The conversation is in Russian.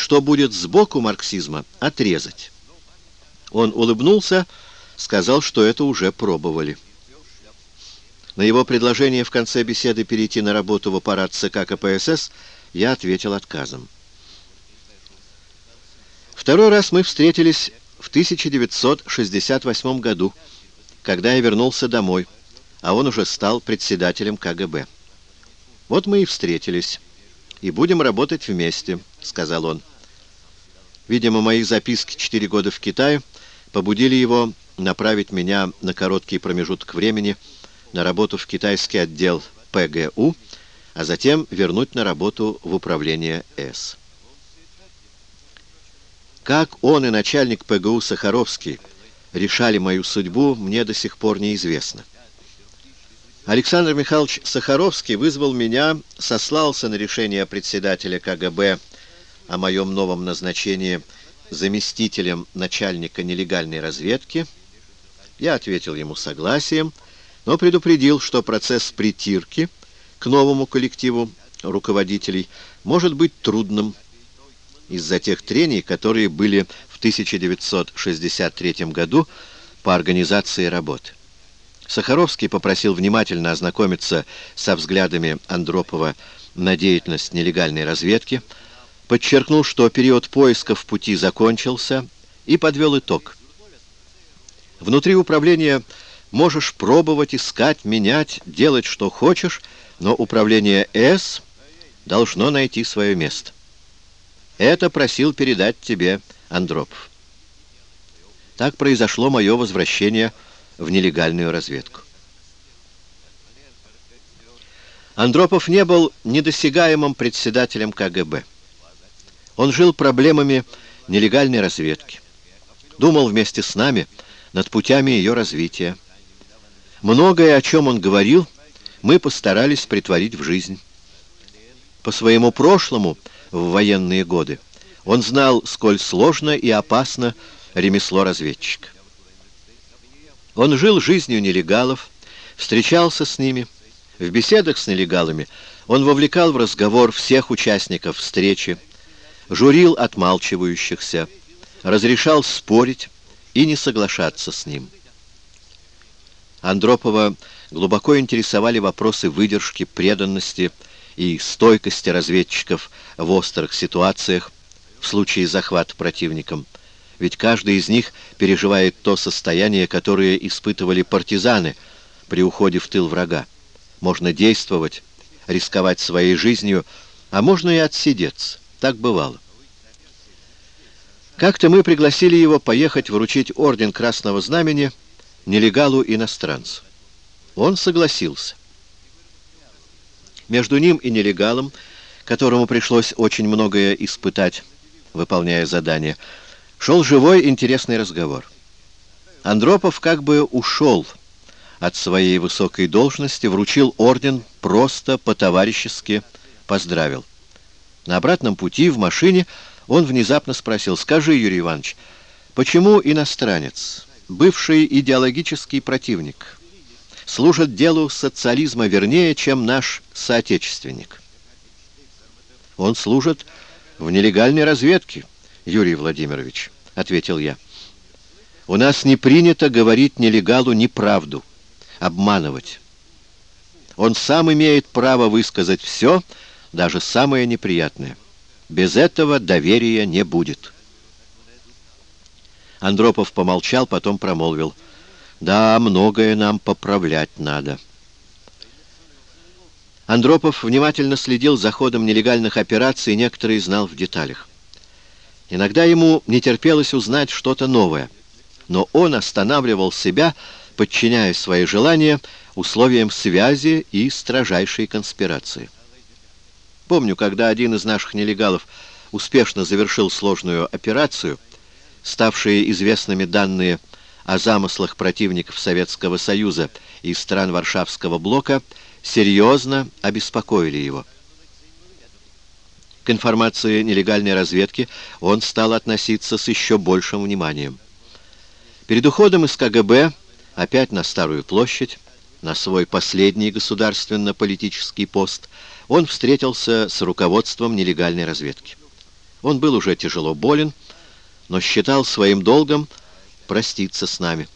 что будет сбоку марксизма, отрезать. Он улыбнулся, сказал, что это уже пробовали. На его предложение в конце беседы перейти на работу в аппарат ЦК КПСС я ответил отказом. Второй раз мы встретились в 1968 году, когда я вернулся домой, а он уже стал председателем КГБ. Вот мы и встретились, и будем работать вместе, сказал он. Видимо, мои записки «Четыре года в Китае» побудили его направить меня на короткий промежуток времени на работу в китайский отдел ПГУ, а затем вернуть на работу в управление С. Как он и начальник ПГУ Сахаровский решали мою судьбу, мне до сих пор неизвестно. Александр Михайлович Сахаровский вызвал меня, сослался на решение председателя КГБ о моем новом назначении заместителем начальника нелегальной разведки. Я ответил ему согласием, но предупредил, что процесс притирки к новому коллективу руководителей может быть трудным из-за тех трений, которые были в 1963 году по организации работы. Сахаровский попросил внимательно ознакомиться со взглядами Андропова на деятельность нелегальной разведки, подчеркнул, что период поиска в пути закончился и подвел итог. Внутри управления можешь пробовать, искать, менять, делать, что хочешь, но управление С должно найти свое место. Это просил передать тебе Андропов. Так произошло мое возвращение в нелегальную разведку. Андропов не был недосягаемым председателем КГБ. Он жил проблемами нелегальной разведки. Думал вместе с нами над путями ее развития. Многое, о чем он говорил, мы постарались притворить в жизнь. По своему прошлому, в военные годы, он знал, сколь сложно и опасно ремесло разведчика. Он жил жизнью нелегалов, встречался с ними. В беседах с нелегалами он вовлекал в разговор всех участников встречи, журил отмалчивающихся, разрешал спорить и не соглашаться с ним. Андропова глубоко интересовали вопросы выдержки, преданности и стойкости разведчиков в острых ситуациях в случае захвата противником – ведь каждый из них переживает то состояние, которое испытывали партизаны при уходе в тыл врага. Можно действовать, рисковать своей жизнью, а можно и отсидеться. Так бывало. Как-то мы пригласили его поехать вручить орден Красного Знамени нелегалу-иностранцу. Он согласился. Между ним и нелегалом, которому пришлось очень многое испытать, выполняя задание, шел живой интересный разговор. Андропов как бы ушел от своей высокой должности, вручил орден просто по-товарищески поздравил. На обратном пути в машине он внезапно спросил, «Скажи, Юрий Иванович, почему иностранец, бывший идеологический противник, служит делу социализма вернее, чем наш соотечественник?» «Он служит в нелегальной разведке», Юрий Владимирович, — ответил я. У нас не принято говорить нелегалу неправду, обманывать. Он сам имеет право высказать все, даже самое неприятное. Без этого доверия не будет. Андропов помолчал, потом промолвил. Да, многое нам поправлять надо. Андропов внимательно следил за ходом нелегальных операций, некоторые знал в деталях. Иногда ему не терпелось узнать что-то новое, но он останавливал себя, подчиняя свои желания условиям связи и строжайшей конспирации. Помню, когда один из наших нелегалов успешно завершил сложную операцию, ставшие известными данные о замыслах противников Советского Союза и стран Варшавского блока серьезно обеспокоили его. К информации нелегальной разведки он стал относиться с еще большим вниманием. Перед уходом из КГБ опять на Старую площадь, на свой последний государственно-политический пост, он встретился с руководством нелегальной разведки. Он был уже тяжело болен, но считал своим долгом проститься с нами.